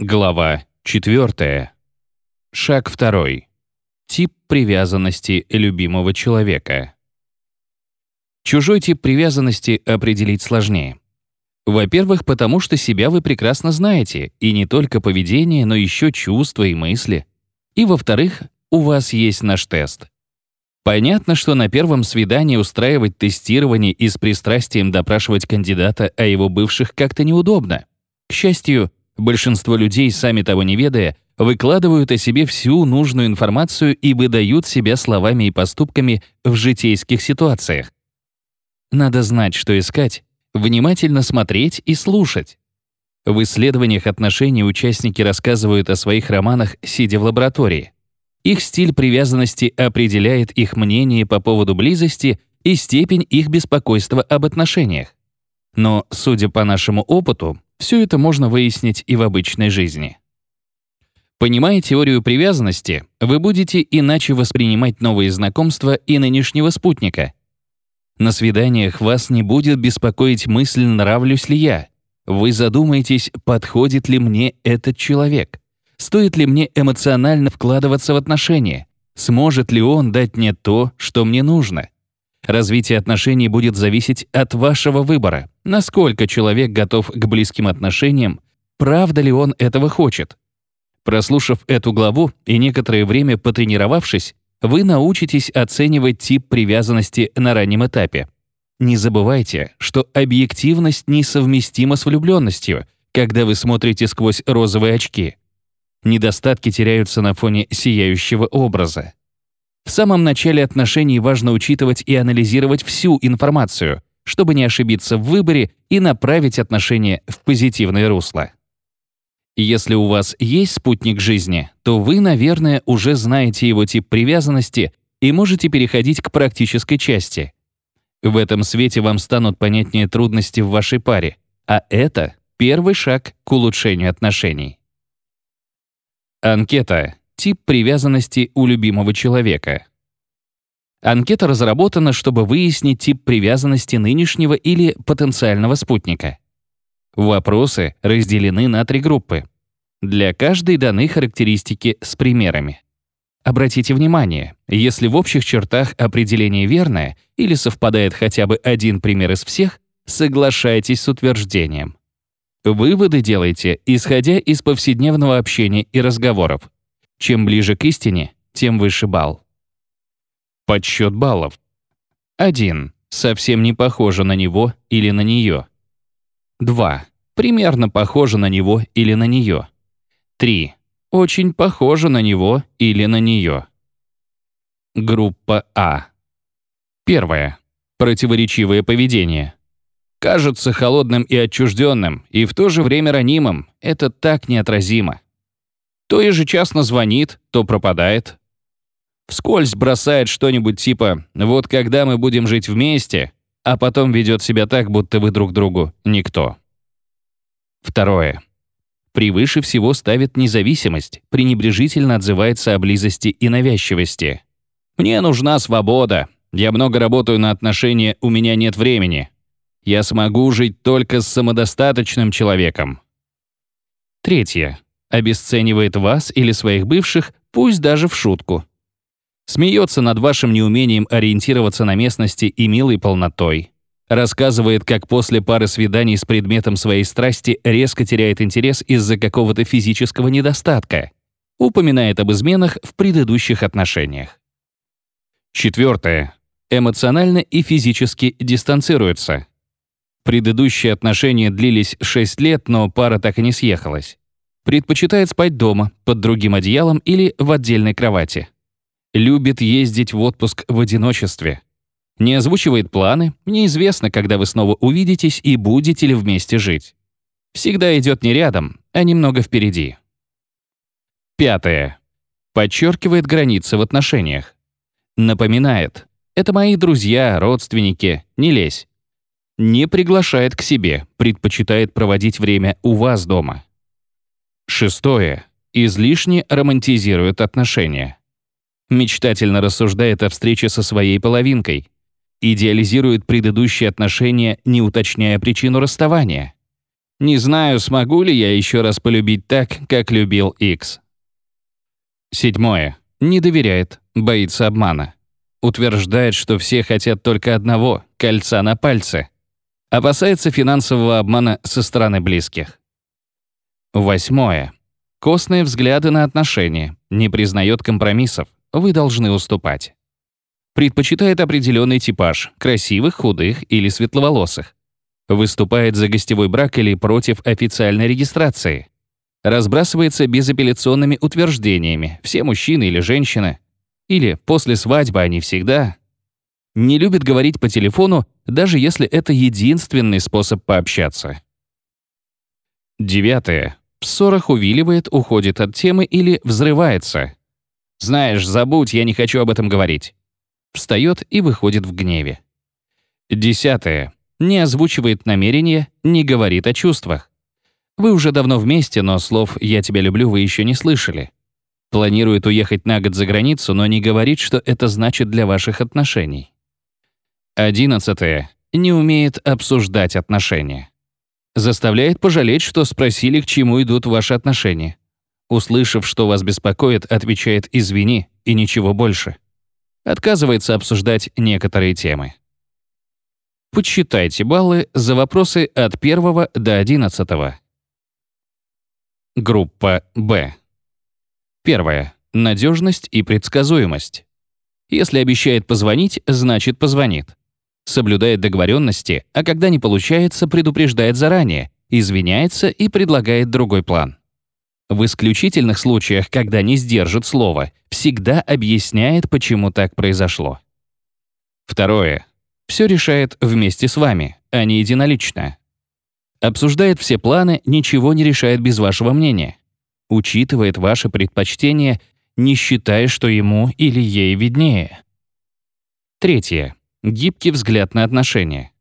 Глава 4. Шаг 2. Тип привязанности любимого человека. Чужой тип привязанности определить сложнее. Во-первых, потому что себя вы прекрасно знаете, и не только поведение, но еще чувства и мысли. И во-вторых, у вас есть наш тест. Понятно, что на первом свидании устраивать тестирование и с пристрастием допрашивать кандидата о его бывших как-то неудобно. К счастью, большинство людей, сами того не ведая, выкладывают о себе всю нужную информацию и выдают себя словами и поступками в житейских ситуациях. Надо знать, что искать, внимательно смотреть и слушать. В исследованиях отношений участники рассказывают о своих романах, сидя в лаборатории. Их стиль привязанности определяет их мнение по поводу близости и степень их беспокойства об отношениях. Но, судя по нашему опыту, все это можно выяснить и в обычной жизни. Понимая теорию привязанности, вы будете иначе воспринимать новые знакомства и нынешнего спутника. На свиданиях вас не будет беспокоить мысль «нравлюсь ли я?». Вы задумаетесь, подходит ли мне этот человек. Стоит ли мне эмоционально вкладываться в отношения? Сможет ли он дать мне то, что мне нужно? Развитие отношений будет зависеть от вашего выбора. Насколько человек готов к близким отношениям, правда ли он этого хочет. Прослушав эту главу и некоторое время потренировавшись, вы научитесь оценивать тип привязанности на раннем этапе. Не забывайте, что объективность несовместима с влюбленностью, когда вы смотрите сквозь розовые очки. Недостатки теряются на фоне сияющего образа. В самом начале отношений важно учитывать и анализировать всю информацию, чтобы не ошибиться в выборе и направить отношения в позитивное русло. Если у вас есть спутник жизни, то вы, наверное, уже знаете его тип привязанности и можете переходить к практической части. В этом свете вам станут понятнее трудности в вашей паре, а это первый шаг к улучшению отношений. Анкета. Тип привязанности у любимого человека. Анкета разработана, чтобы выяснить тип привязанности нынешнего или потенциального спутника. Вопросы разделены на три группы. Для каждой даны характеристики с примерами. Обратите внимание, если в общих чертах определение верное или совпадает хотя бы один пример из всех, соглашайтесь с утверждением. Выводы делайте, исходя из повседневного общения и разговоров. Чем ближе к истине, тем выше балл. Подсчет баллов. 1. Совсем не похоже на него или на нее. 2. Примерно похоже на него или на нее. 3. Очень похоже на него или на нее. Группа А. Первое. Противоречивое поведение. Кажется холодным и отчужденным, и в то же время ранимым. Это так неотразимо. То ежечасно звонит, то пропадает. Вскользь бросает что-нибудь типа «вот когда мы будем жить вместе», а потом ведет себя так, будто вы друг другу никто. Второе превыше всего ставит независимость, пренебрежительно отзывается о близости и навязчивости. «Мне нужна свобода. Я много работаю на отношения, у меня нет времени. Я смогу жить только с самодостаточным человеком». Третье. Обесценивает вас или своих бывших, пусть даже в шутку. Смеется над вашим неумением ориентироваться на местности и милой полнотой. Рассказывает, как после пары свиданий с предметом своей страсти резко теряет интерес из-за какого-то физического недостатка. Упоминает об изменах в предыдущих отношениях. Четвертое. Эмоционально и физически дистанцируется. Предыдущие отношения длились 6 лет, но пара так и не съехалась. Предпочитает спать дома, под другим одеялом или в отдельной кровати. Любит ездить в отпуск в одиночестве. Не озвучивает планы, неизвестно, когда вы снова увидитесь и будете ли вместе жить. Всегда идет не рядом, а немного впереди. Пятое. Подчеркивает границы в отношениях. Напоминает. Это мои друзья, родственники, не лезь. Не приглашает к себе, предпочитает проводить время у вас дома. Шестое. Излишне романтизирует отношения. Мечтательно рассуждает о встрече со своей половинкой, идеализирует предыдущие отношения, не уточняя причину расставания. Не знаю, смогу ли я еще раз полюбить так, как любил X. Седьмое. Не доверяет, боится обмана. Утверждает, что все хотят только одного — кольца на пальце. Опасается финансового обмана со стороны близких. Восьмое. Костные взгляды на отношения. Не признает компромиссов. Вы должны уступать. Предпочитает определенный типаж — красивых, худых или светловолосых. Выступает за гостевой брак или против официальной регистрации. Разбрасывается безапелляционными утверждениями «все мужчины или женщины». Или «после свадьбы они всегда». Не любит говорить по телефону, даже если это единственный способ пообщаться. Девятое. В ссорах увиливает, уходит от темы или взрывается. «Знаешь, забудь, я не хочу об этом говорить». Встает и выходит в гневе. Десятое. Не озвучивает намерения, не говорит о чувствах. Вы уже давно вместе, но слов «я тебя люблю» вы еще не слышали. Планирует уехать на год за границу, но не говорит, что это значит для ваших отношений. Одиннадцатое. Не умеет обсуждать отношения. Заставляет пожалеть, что спросили, к чему идут ваши отношения. Услышав, что вас беспокоит, отвечает «извини» и ничего больше. Отказывается обсуждать некоторые темы. Подсчитайте баллы за вопросы от 1 до 11. Группа Б. Первое. Надежность и предсказуемость. Если обещает позвонить, значит позвонит. Соблюдает договоренности, а когда не получается, предупреждает заранее, извиняется и предлагает другой план. В исключительных случаях, когда не сдержит слово, всегда объясняет, почему так произошло. Второе. Все решает вместе с вами, а не единолично. Обсуждает все планы, ничего не решает без вашего мнения. Учитывает ваши предпочтения, не считая, что ему или ей виднее. Третье. Гибкий взгляд на отношения.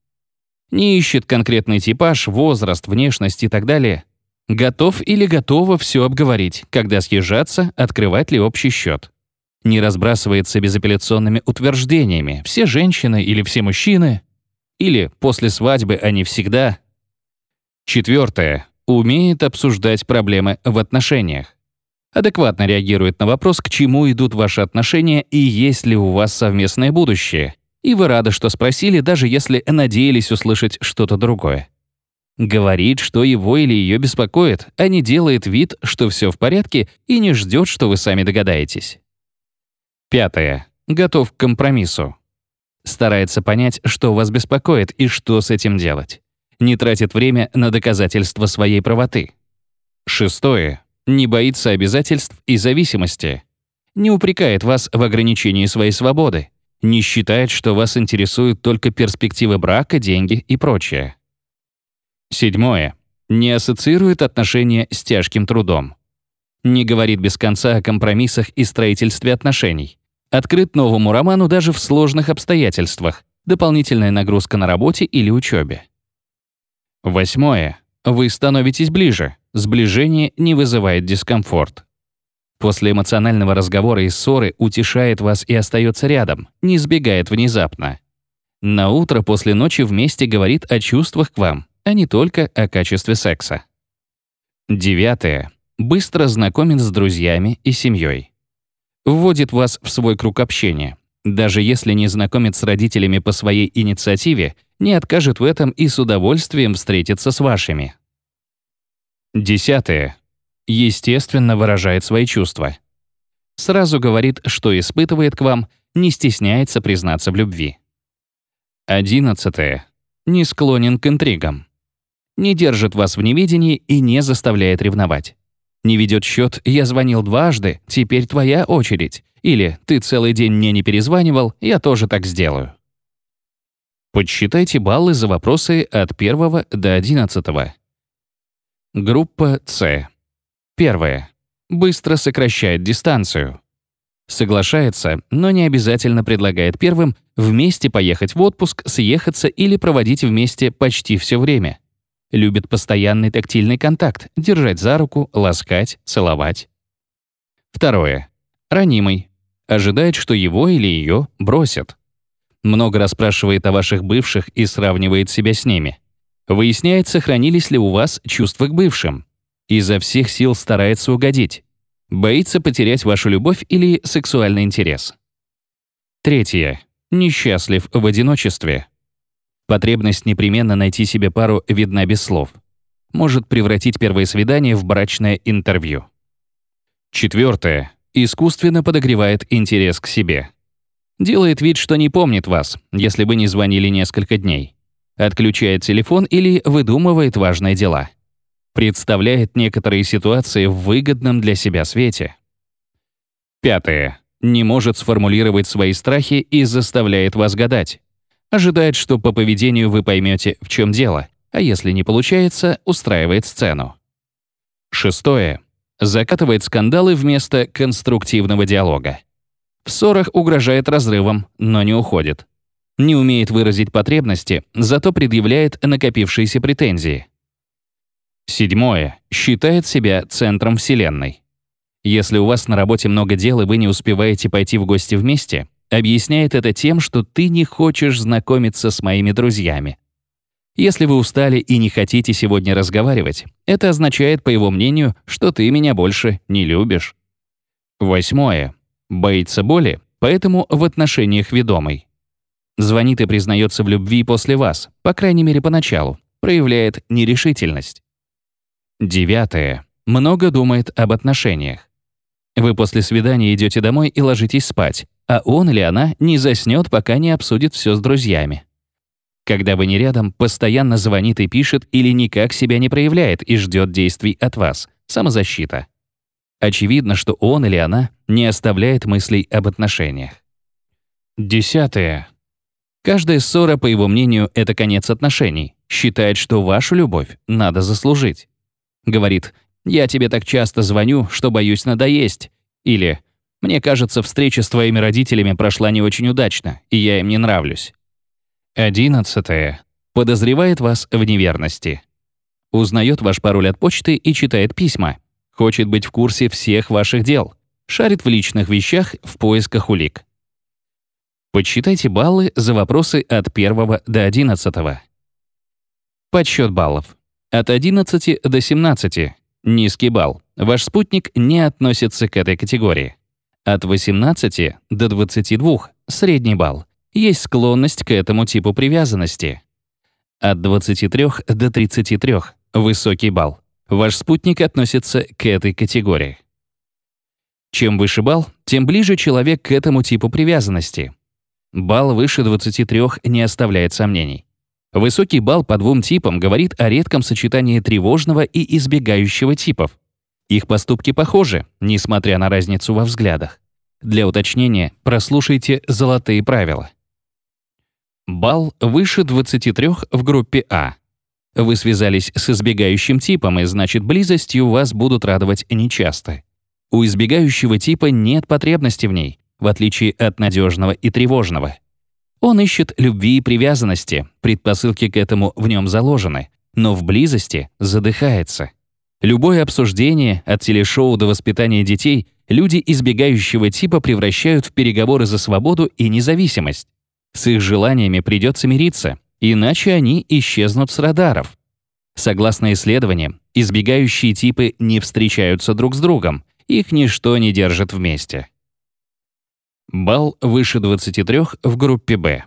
Не ищет конкретный типаж, возраст, внешность и так далее. Готов или готова все обговорить, когда съезжаться, открывать ли общий счет не разбрасывается безапелляционными утверждениями «все женщины» или «все мужчины», или «после свадьбы они всегда». Четвертое. Умеет обсуждать проблемы в отношениях. Адекватно реагирует на вопрос, к чему идут ваши отношения и есть ли у вас совместное будущее. И вы рады, что спросили, даже если надеялись услышать что-то другое. Говорит, что его или ее беспокоит, а не делает вид, что все в порядке и не ждет, что вы сами догадаетесь. Пятое. Готов к компромиссу. Старается понять, что вас беспокоит и что с этим делать. Не тратит время на доказательство своей правоты. Шестое. Не боится обязательств и зависимости. Не упрекает вас в ограничении своей свободы. Не считает, что вас интересуют только перспективы брака, деньги и прочее. Седьмое. Не ассоциирует отношения с тяжким трудом. Не говорит без конца о компромиссах и строительстве отношений. Открыт новому роману даже в сложных обстоятельствах. Дополнительная нагрузка на работе или учебе. Восьмое. Вы становитесь ближе. Сближение не вызывает дискомфорт. После эмоционального разговора и ссоры утешает вас и остается рядом, не сбегает внезапно. На утро после ночи вместе говорит о чувствах к вам, а не только о качестве секса. Девятое быстро знакомит с друзьями и семьей. Вводит вас в свой круг общения. Даже если не знакомит с родителями по своей инициативе, не откажет в этом и с удовольствием встретится с вашими. Десятое. Естественно выражает свои чувства. Сразу говорит, что испытывает к вам, не стесняется признаться в любви. Одиннадцатое. Не склонен к интригам. Не держит вас в неведении и не заставляет ревновать. Не ведет счет «я звонил дважды, теперь твоя очередь» или «ты целый день мне не перезванивал, я тоже так сделаю». Подсчитайте баллы за вопросы от 1 до 11. Группа С. Первое. Быстро сокращает дистанцию. Соглашается, но не обязательно предлагает первым вместе поехать в отпуск, съехаться или проводить вместе почти все время. Любит постоянный тактильный контакт, держать за руку, ласкать, целовать. Второе. Ранимый. Ожидает, что его или ее бросят. Много расспрашивает о ваших бывших и сравнивает себя с ними. Выясняет, сохранились ли у вас чувства к бывшим. Изо всех сил старается угодить. Боится потерять вашу любовь или сексуальный интерес. Третье. Несчастлив в одиночестве. Потребность непременно найти себе пару видна без слов. Может превратить первое свидание в брачное интервью. Четвертое. Искусственно подогревает интерес к себе. Делает вид, что не помнит вас, если вы не звонили несколько дней. Отключает телефон или выдумывает важные дела. Представляет некоторые ситуации в выгодном для себя свете. Пятое. Не может сформулировать свои страхи и заставляет вас гадать. Ожидает, что по поведению вы поймете, в чем дело, а если не получается, устраивает сцену. Шестое. Закатывает скандалы вместо конструктивного диалога. В ссорах угрожает разрывом, но не уходит. Не умеет выразить потребности, зато предъявляет накопившиеся претензии. Седьмое. Считает себя центром Вселенной. Если у вас на работе много дел и вы не успеваете пойти в гости вместе, объясняет это тем, что ты не хочешь знакомиться с моими друзьями. Если вы устали и не хотите сегодня разговаривать, это означает, по его мнению, что ты меня больше не любишь. Восьмое. Боится боли, поэтому в отношениях ведомый. Звонит и признается в любви после вас, по крайней мере поначалу, проявляет нерешительность. Девятое. Много думает об отношениях. Вы после свидания идете домой и ложитесь спать, а он или она не заснет, пока не обсудит все с друзьями. Когда вы не рядом, постоянно звонит и пишет или никак себя не проявляет и ждет действий от вас. Самозащита. Очевидно, что он или она не оставляет мыслей об отношениях. Десятое. Каждая ссора, по его мнению, это конец отношений. Считает, что вашу любовь надо заслужить. Говорит, «Я тебе так часто звоню, что боюсь надоесть». Или «Мне кажется, встреча с твоими родителями прошла не очень удачно, и я им не нравлюсь». Одиннадцатое. Подозревает вас в неверности. Узнает ваш пароль от почты и читает письма. Хочет быть в курсе всех ваших дел. Шарит в личных вещах в поисках улик. Подсчитайте баллы за вопросы от 1 до 11. Подсчет баллов. От 11 до 17 — низкий балл. Ваш спутник не относится к этой категории. От 18 до 22 — средний балл. Есть склонность к этому типу привязанности. От 23 до 33 — высокий балл. Ваш спутник относится к этой категории. Чем выше балл, тем ближе человек к этому типу привязанности. Балл выше 23 не оставляет сомнений. Высокий балл по двум типам говорит о редком сочетании тревожного и избегающего типов. Их поступки похожи, несмотря на разницу во взглядах. Для уточнения прослушайте золотые правила. Балл выше 23 в группе А. Вы связались с избегающим типом, и значит, близостью вас будут радовать нечасто. У избегающего типа нет потребности в ней, в отличие от надежного и тревожного. Он ищет любви и привязанности, предпосылки к этому в нем заложены, но в близости задыхается. Любое обсуждение, от телешоу до воспитания детей, люди избегающего типа превращают в переговоры за свободу и независимость. С их желаниями придется мириться, иначе они исчезнут с радаров. Согласно исследованиям, избегающие типы не встречаются друг с другом, их ничто не держит вместе. Балл выше 23 в группе Б.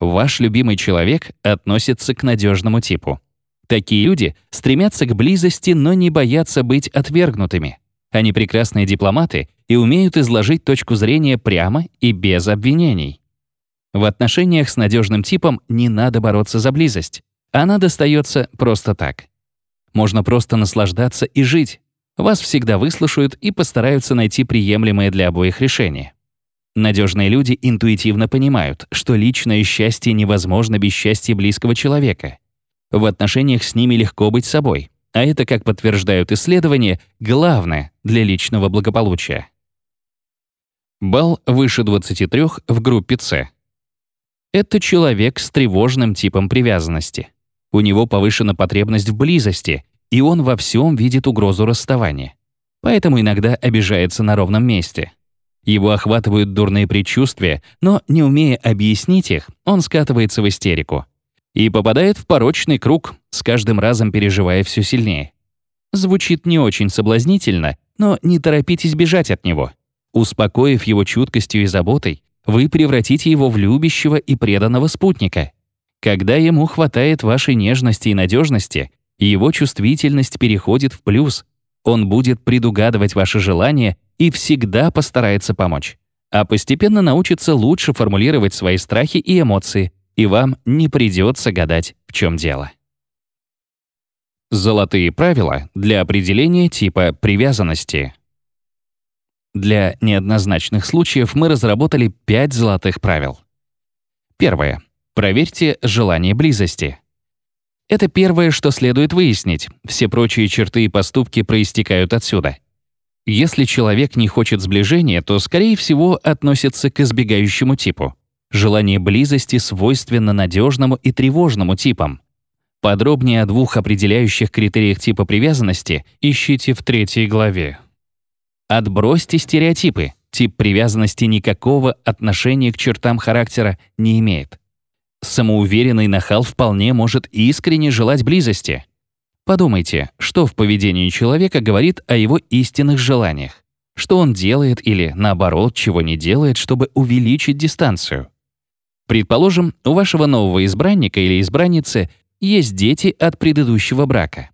Ваш любимый человек относится к надежному типу. Такие люди стремятся к близости, но не боятся быть отвергнутыми. Они прекрасные дипломаты и умеют изложить точку зрения прямо и без обвинений. В отношениях с надежным типом не надо бороться за близость. Она достается просто так. Можно просто наслаждаться и жить. Вас всегда выслушают и постараются найти приемлемое для обоих решение. Надежные люди интуитивно понимают, что личное счастье невозможно без счастья близкого человека. В отношениях с ними легко быть собой, а это, как подтверждают исследования, главное для личного благополучия. Балл выше 23 в группе С. Это человек с тревожным типом привязанности. У него повышена потребность в близости, и он во всем видит угрозу расставания. Поэтому иногда обижается на ровном месте — его охватывают дурные предчувствия, но, не умея объяснить их, он скатывается в истерику. и попадает в порочный круг, с каждым разом переживая все сильнее. Звучит не очень соблазнительно, но не торопитесь бежать от него. Успокоив его чуткостью и заботой, вы превратите его в любящего и преданного спутника. Когда ему хватает вашей нежности и надежности, его чувствительность переходит в плюс. Он будет предугадывать ваши желания и всегда постарается помочь. А постепенно научится лучше формулировать свои страхи и эмоции, и вам не придется гадать, в чем дело. Золотые правила для определения типа привязанности. Для неоднозначных случаев мы разработали пять золотых правил. Первое. Проверьте желание близости. Это первое, что следует выяснить. Все прочие черты и поступки проистекают отсюда. Если человек не хочет сближения, то, скорее всего, относится к избегающему типу. Желание близости свойственно надежному и тревожному типам. Подробнее о двух определяющих критериях типа привязанности ищите в третьей главе. Отбросьте стереотипы. Тип привязанности никакого отношения к чертам характера не имеет. Самоуверенный нахал вполне может искренне желать близости. Подумайте, что в поведении человека говорит о его истинных желаниях. Что он делает или, наоборот, чего не делает, чтобы увеличить дистанцию. Предположим, у вашего нового избранника или избранницы есть дети от предыдущего брака.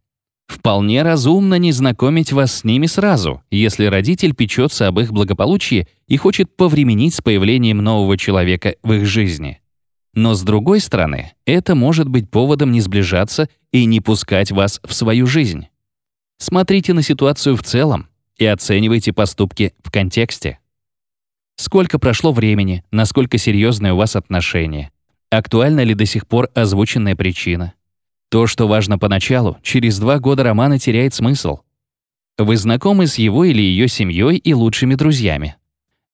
Вполне разумно не знакомить вас с ними сразу, если родитель печется об их благополучии и хочет повременить с появлением нового человека в их жизни. Но с другой стороны, это может быть поводом не сближаться и не пускать вас в свою жизнь. Смотрите на ситуацию в целом и оценивайте поступки в контексте. Сколько прошло времени, насколько серьезные у вас отношения, актуальна ли до сих пор озвученная причина. То, что важно поначалу, через два года романа теряет смысл. Вы знакомы с его или ее семьей и лучшими друзьями.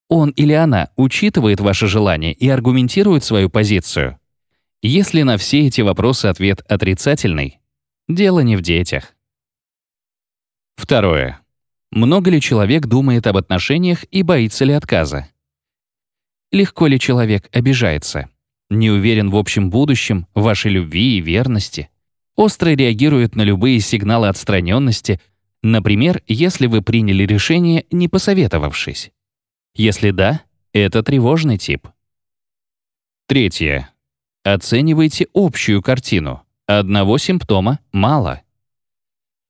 Он или она учитывает ваше желание и аргументирует свою позицию. Если на все эти вопросы ответ отрицательный, дело не в детях. Второе. Много ли человек думает об отношениях и боится ли отказа? Легко ли человек обижается? Не уверен в общем будущем, вашей любви и верности? Остро реагирует на любые сигналы отстраненности, например, если вы приняли решение, не посоветовавшись? Если да, это тревожный тип. Третье. Оценивайте общую картину. Одного симптома мало.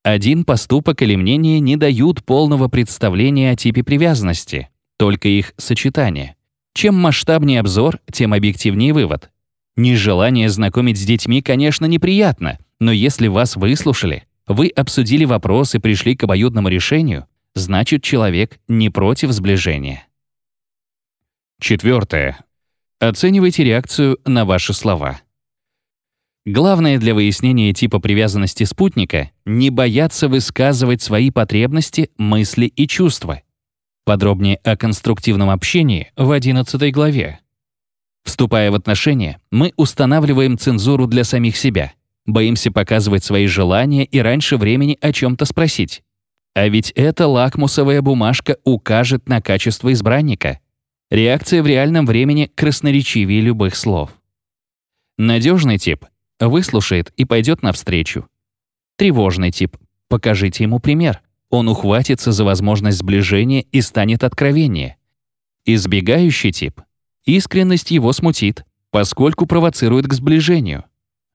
Один поступок или мнение не дают полного представления о типе привязанности, только их сочетание. Чем масштабнее обзор, тем объективнее вывод. Нежелание знакомить с детьми, конечно, неприятно, но если вас выслушали, вы обсудили вопрос и пришли к обоюдному решению, значит, человек не против сближения. Четвертое. Оценивайте реакцию на ваши слова. Главное для выяснения типа привязанности спутника — не бояться высказывать свои потребности, мысли и чувства. Подробнее о конструктивном общении в 11 главе. Вступая в отношения, мы устанавливаем цензуру для самих себя, боимся показывать свои желания и раньше времени о чем-то спросить. А ведь эта лакмусовая бумажка укажет на качество избранника. Реакция в реальном времени красноречивее любых слов. Надежный тип выслушает и пойдет навстречу. Тревожный тип покажите ему пример. Он ухватится за возможность сближения и станет откровеннее. Избегающий тип. Искренность его смутит, поскольку провоцирует к сближению.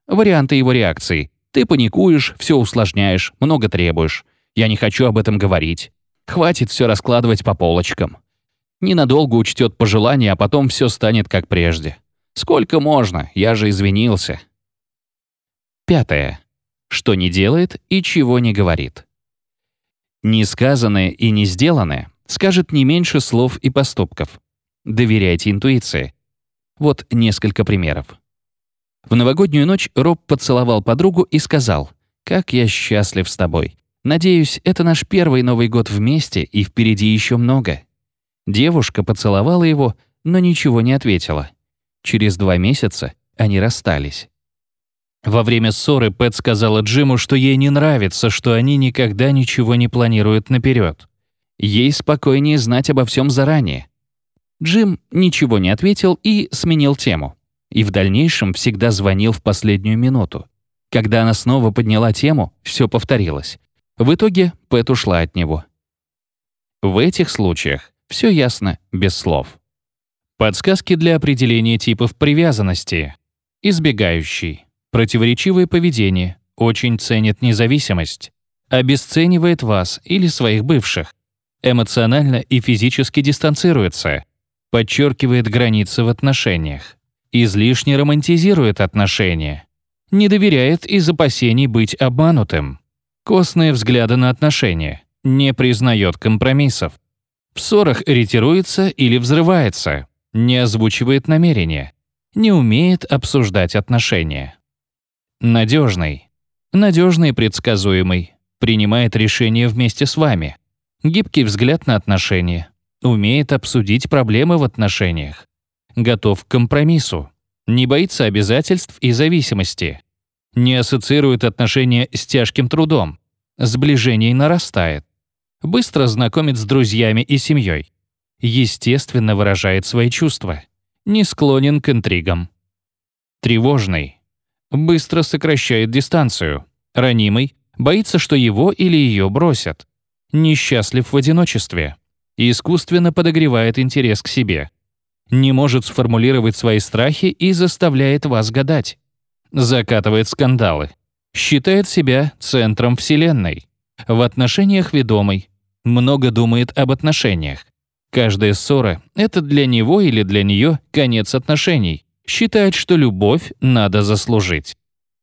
Варианты его реакции. Ты паникуешь, все усложняешь, много требуешь. Я не хочу об этом говорить. Хватит все раскладывать по полочкам. Ненадолго учтет пожелания, а потом все станет как прежде. Сколько можно? Я же извинился. Пятое. Что не делает и чего не говорит. Несказанное и не сделанное скажет не меньше слов и поступков. Доверяйте интуиции. Вот несколько примеров. В новогоднюю ночь Роб поцеловал подругу и сказал, «Как я счастлив с тобой. Надеюсь, это наш первый Новый год вместе, и впереди еще много». Девушка поцеловала его, но ничего не ответила. Через два месяца они расстались. Во время ссоры Пэт сказала Джиму, что ей не нравится, что они никогда ничего не планируют наперед. Ей спокойнее знать обо всем заранее. Джим ничего не ответил и сменил тему. и в дальнейшем всегда звонил в последнюю минуту. Когда она снова подняла тему, все повторилось. В итоге Пэт ушла от него. В этих случаях все ясно, без слов. Подсказки для определения типов привязанности. Избегающий. Противоречивое поведение. Очень ценит независимость. Обесценивает вас или своих бывших. Эмоционально и физически дистанцируется. Подчеркивает границы в отношениях. Излишне романтизирует отношения. Не доверяет из опасений быть обманутым. Костные взгляды на отношения. Не признает компромиссов. В ссорах ретируется или взрывается. Не озвучивает намерения. Не умеет обсуждать отношения. Надежный. Надежный и предсказуемый. Принимает решения вместе с вами. Гибкий взгляд на отношения. Умеет обсудить проблемы в отношениях. Готов к компромиссу. Не боится обязательств и зависимости. Не ассоциирует отношения с тяжким трудом. Сближение нарастает. Быстро знакомит с друзьями и семьей. Естественно выражает свои чувства. Не склонен к интригам. Тревожный. Быстро сокращает дистанцию. Ранимый. Боится, что его или ее бросят. Несчастлив в одиночестве. Искусственно подогревает интерес к себе. Не может сформулировать свои страхи и заставляет вас гадать. Закатывает скандалы. Считает себя центром Вселенной. В отношениях ведомый. Много думает об отношениях. Каждая ссора — это для него или для нее конец отношений. Считает, что любовь надо заслужить.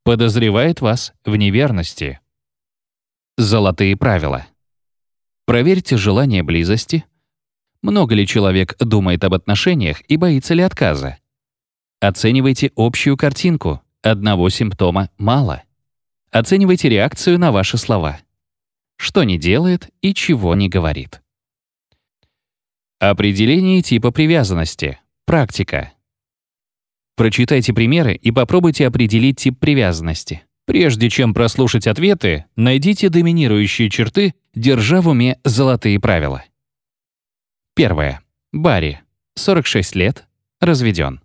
Подозревает вас в неверности. Золотые правила. Проверьте желание близости. Много ли человек думает об отношениях и боится ли отказа? Оценивайте общую картинку. Одного симптома мало. Оценивайте реакцию на ваши слова. Что не делает и чего не говорит. Определение типа привязанности. Практика. Прочитайте примеры и попробуйте определить тип привязанности. Прежде чем прослушать ответы, найдите доминирующие черты, держа в уме золотые правила. Первое. Барри. 46 лет. Разведен.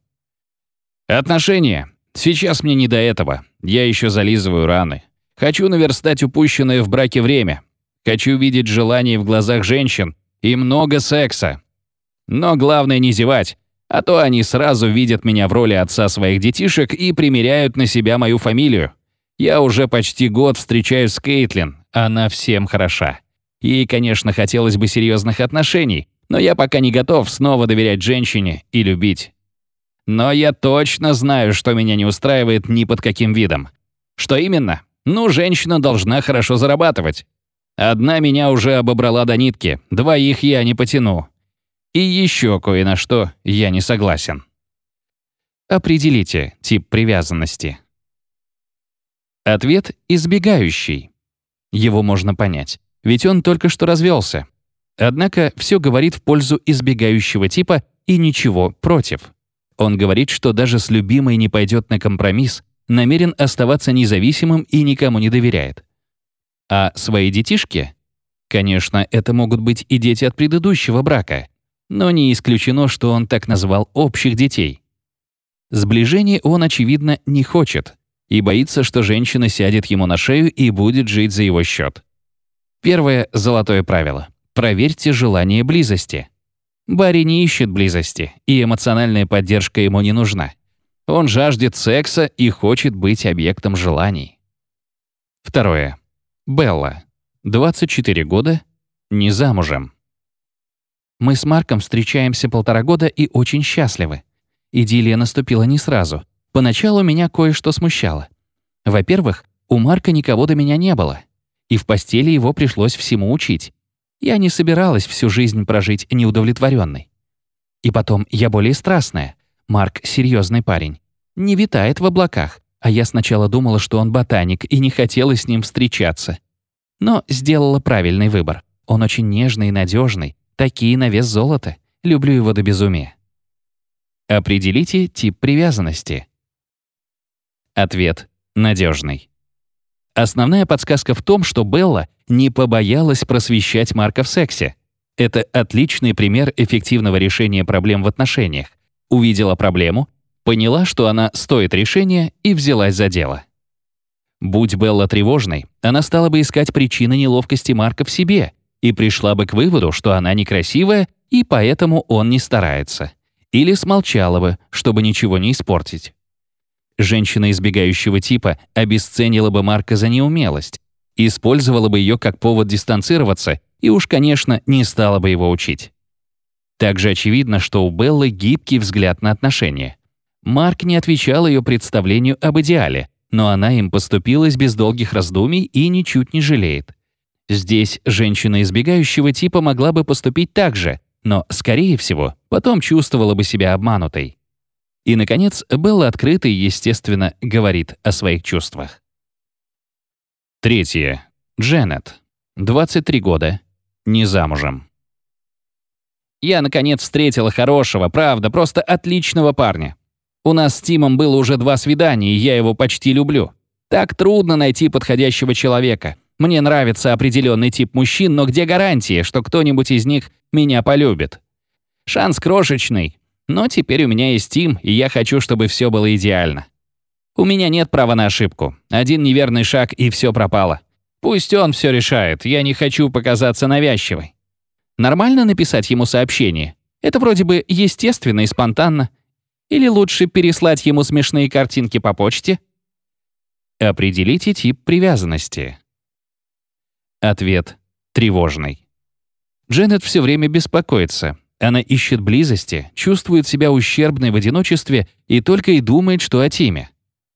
Отношения. Сейчас мне не до этого. Я еще зализываю раны. Хочу наверстать упущенное в браке время. Хочу видеть желание в глазах женщин и много секса. Но главное не зевать, а то они сразу видят меня в роли отца своих детишек и примеряют на себя мою фамилию. Я уже почти год встречаюсь с Кейтлин, она всем хороша. Ей, конечно, хотелось бы серьезных отношений, но я пока не готов снова доверять женщине и любить. Но я точно знаю, что меня не устраивает ни под каким видом. Что именно? Ну, женщина должна хорошо зарабатывать. Одна меня уже обобрала до нитки, двоих я не потяну. И еще кое на что я не согласен. Определите тип привязанности. Ответ избегающий. Его можно понять, ведь он только что развелся. Однако все говорит в пользу избегающего типа и ничего против. Он говорит, что даже с любимой не пойдет на компромисс, намерен оставаться независимым и никому не доверяет. А свои детишки? Конечно, это могут быть и дети от предыдущего брака, но не исключено, что он так назвал общих детей. Сближения он, очевидно, не хочет и боится, что женщина сядет ему на шею и будет жить за его счет. Первое золотое правило. Проверьте желание близости. Барри не ищет близости, и эмоциональная поддержка ему не нужна. Он жаждет секса и хочет быть объектом желаний. Второе. Белла. 24 года. Не замужем. Мы с Марком встречаемся полтора года и очень счастливы. Идиллия наступила не сразу. Поначалу меня кое-что смущало. Во-первых, у Марка никого до меня не было. И в постели его пришлось всему учить. Я не собиралась всю жизнь прожить неудовлетворенной. И потом, я более страстная. Марк — серьезный парень. Не витает в облаках. А я сначала думала, что он ботаник, и не хотела с ним встречаться. Но сделала правильный выбор. Он очень нежный и надежный, Такие на вес золота. Люблю его до безумия. Определите тип привязанности. Ответ надежный. Основная подсказка в том, что Белла не побоялась просвещать Марка в сексе. Это отличный пример эффективного решения проблем в отношениях. Увидела проблему, поняла, что она стоит решения и взялась за дело. Будь Белла тревожной, она стала бы искать причины неловкости Марка в себе и пришла бы к выводу, что она некрасивая, и поэтому он не старается. Или смолчала бы, чтобы ничего не испортить. Женщина избегающего типа обесценила бы Марка за неумелость, использовала бы ее как повод дистанцироваться и уж, конечно, не стала бы его учить. Также очевидно, что у Беллы гибкий взгляд на отношения. Марк не отвечал ее представлению об идеале, но она им поступилась без долгих раздумий и ничуть не жалеет. Здесь женщина избегающего типа могла бы поступить так же, но, скорее всего, потом чувствовала бы себя обманутой. И, наконец, Белла открыто и, естественно, говорит о своих чувствах. Третье. Дженнет. 23 года. Не замужем. Я, наконец, встретила хорошего, правда, просто отличного парня. У нас с Тимом было уже два свидания, и я его почти люблю. Так трудно найти подходящего человека. Мне нравится определенный тип мужчин, но где гарантии, что кто-нибудь из них меня полюбит? Шанс крошечный. Но теперь у меня есть Тим, и я хочу, чтобы все было идеально. У меня нет права на ошибку. Один неверный шаг, и все пропало. Пусть он все решает, я не хочу показаться навязчивой. Нормально написать ему сообщение? Это вроде бы естественно и спонтанно. Или лучше переслать ему смешные картинки по почте? Определите тип привязанности. Ответ тревожный. Дженнет все время беспокоится. Она ищет близости, чувствует себя ущербной в одиночестве и только и думает, что о Тиме.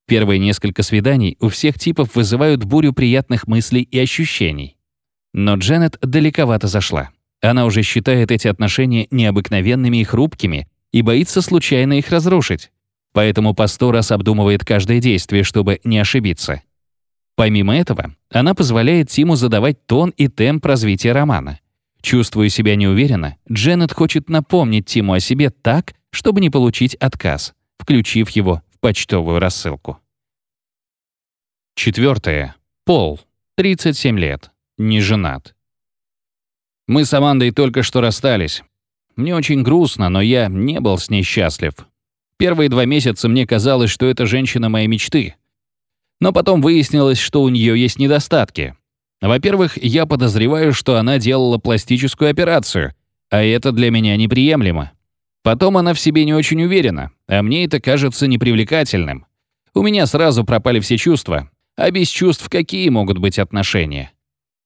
Первые несколько свиданий у всех типов вызывают бурю приятных мыслей и ощущений. Но Дженнет далековато зашла. Она уже считает эти отношения необыкновенными и хрупкими и боится случайно их разрушить. Поэтому по сто раз обдумывает каждое действие, чтобы не ошибиться. Помимо этого, она позволяет Тиму задавать тон и темп развития романа. Чувствуя себя неуверенно, Дженнет хочет напомнить Тиму о себе так, чтобы не получить отказ, включив его в почтовую рассылку. Четвертое. Пол. 37 лет. Не женат. Мы с Амандой только что расстались. Мне очень грустно, но я не был с ней счастлив. Первые два месяца мне казалось, что это женщина моей мечты. Но потом выяснилось, что у нее есть недостатки. Во-первых, я подозреваю, что она делала пластическую операцию, а это для меня неприемлемо. Потом она в себе не очень уверена, а мне это кажется непривлекательным. У меня сразу пропали все чувства, а без чувств какие могут быть отношения?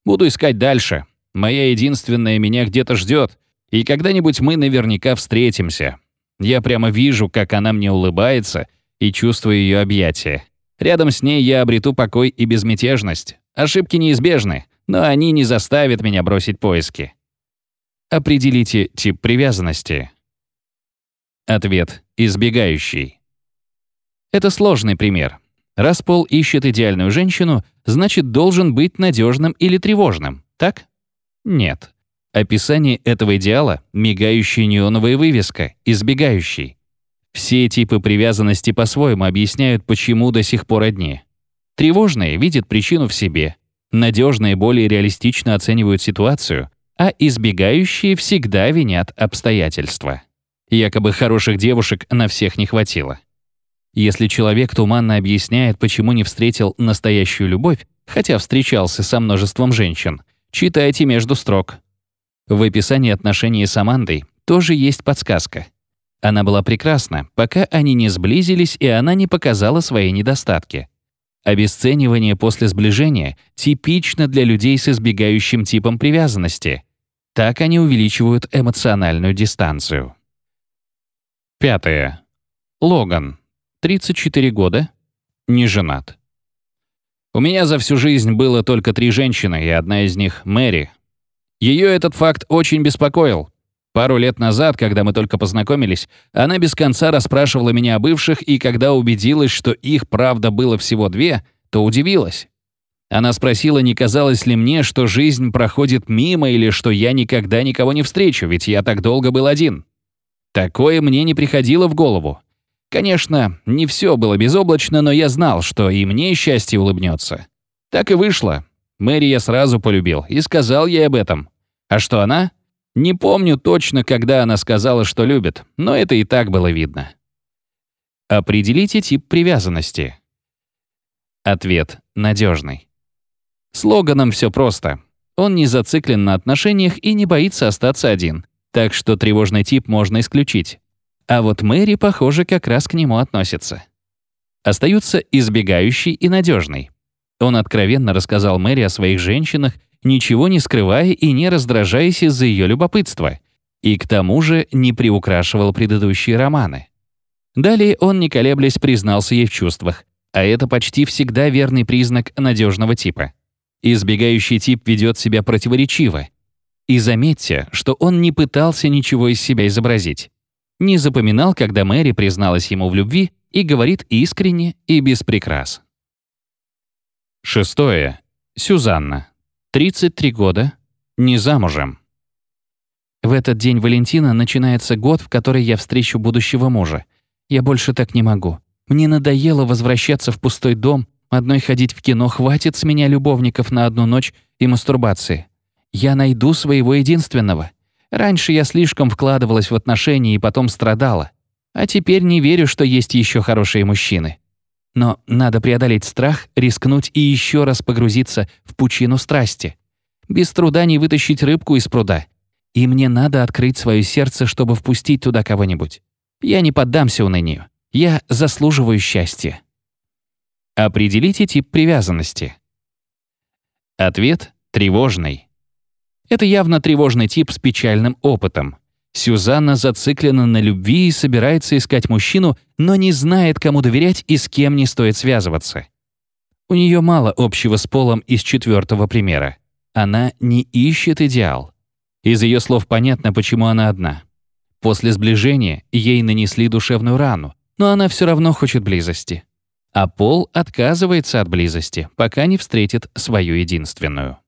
Буду искать дальше. Моя единственная меня где-то ждет, и когда-нибудь мы наверняка встретимся. Я прямо вижу, как она мне улыбается, и чувствую ее объятия. Рядом с ней я обрету покой и безмятежность. Ошибки неизбежны, но они не заставят меня бросить поиски. Определите тип привязанности. Ответ – избегающий. Это сложный пример. Раз Пол ищет идеальную женщину, значит, должен быть надежным или тревожным, так? Нет. Описание этого идеала — мигающая неоновая вывеска, избегающий. Все типы привязанности по-своему объясняют, почему до сих пор одни. Тревожные видят причину в себе, надежные более реалистично оценивают ситуацию, а избегающие всегда винят обстоятельства. Якобы хороших девушек на всех не хватило. Если человек туманно объясняет, почему не встретил настоящую любовь, хотя встречался со множеством женщин, читайте между строк. В описании отношений с Амандой тоже есть подсказка. Она была прекрасна, пока они не сблизились и она не показала свои недостатки. Обесценивание после сближения типично для людей с избегающим типом привязанности. Так они увеличивают эмоциональную дистанцию. Пятое. Логан. 34 года. Не женат. У меня за всю жизнь было только три женщины, и одна из них — Мэри, ее этот факт очень беспокоил. Пару лет назад, когда мы только познакомились, она без конца расспрашивала меня о бывших, и когда убедилась, что их, правда, было всего две, то удивилась. Она спросила, не казалось ли мне, что жизнь проходит мимо или что я никогда никого не встречу, ведь я так долго был один. Такое мне не приходило в голову. Конечно, не все было безоблачно, но я знал, что и мне счастье улыбнется. Так и вышло. Мэри я сразу полюбил и сказал ей об этом. А что она? Не помню точно, когда она сказала, что любит, но это и так было видно. Определите тип привязанности. Ответ надежный. Слоганом все просто. Он не зациклен на отношениях и не боится остаться один. Так что тревожный тип можно исключить. А вот Мэри, похоже, как раз к нему относится. Остаются избегающий и надежный. Он откровенно рассказал Мэри о своих женщинах, ничего не скрывая и не раздражаясь из-за ее любопытства. И к тому же не приукрашивал предыдущие романы. Далее он, не колеблясь, признался ей в чувствах, а это почти всегда верный признак надежного типа. Избегающий тип ведет себя противоречиво. И заметьте, что он не пытался ничего из себя изобразить. Не запоминал, когда Мэри призналась ему в любви, и говорит искренне и без прикрас. Шестое. Сюзанна. 33 года. Не замужем. В этот день Валентина начинается год, в который я встречу будущего мужа. Я больше так не могу. Мне надоело возвращаться в пустой дом, одной ходить в кино, хватит с меня любовников на одну ночь и мастурбации. Я найду своего единственного. Раньше я слишком вкладывалась в отношения и потом страдала. А теперь не верю, что есть еще хорошие мужчины. Но надо преодолеть страх, рискнуть и еще раз погрузиться в пучину страсти. Без труда не вытащить рыбку из пруда. И мне надо открыть свое сердце, чтобы впустить туда кого-нибудь. Я не поддамся унынию. Я заслуживаю счастья. Определите тип привязанности. Ответ — тревожный. Это явно тревожный тип с печальным опытом. Сюзанна зациклена на любви и собирается искать мужчину, но не знает, кому доверять и с кем не стоит связываться. У нее мало общего с полом из четвертого примера. Она не ищет идеал. Из ее слов понятно, почему она одна. После сближения ей нанесли душевную рану, но она все равно хочет близости. А Пол отказывается от близости, пока не встретит свою единственную.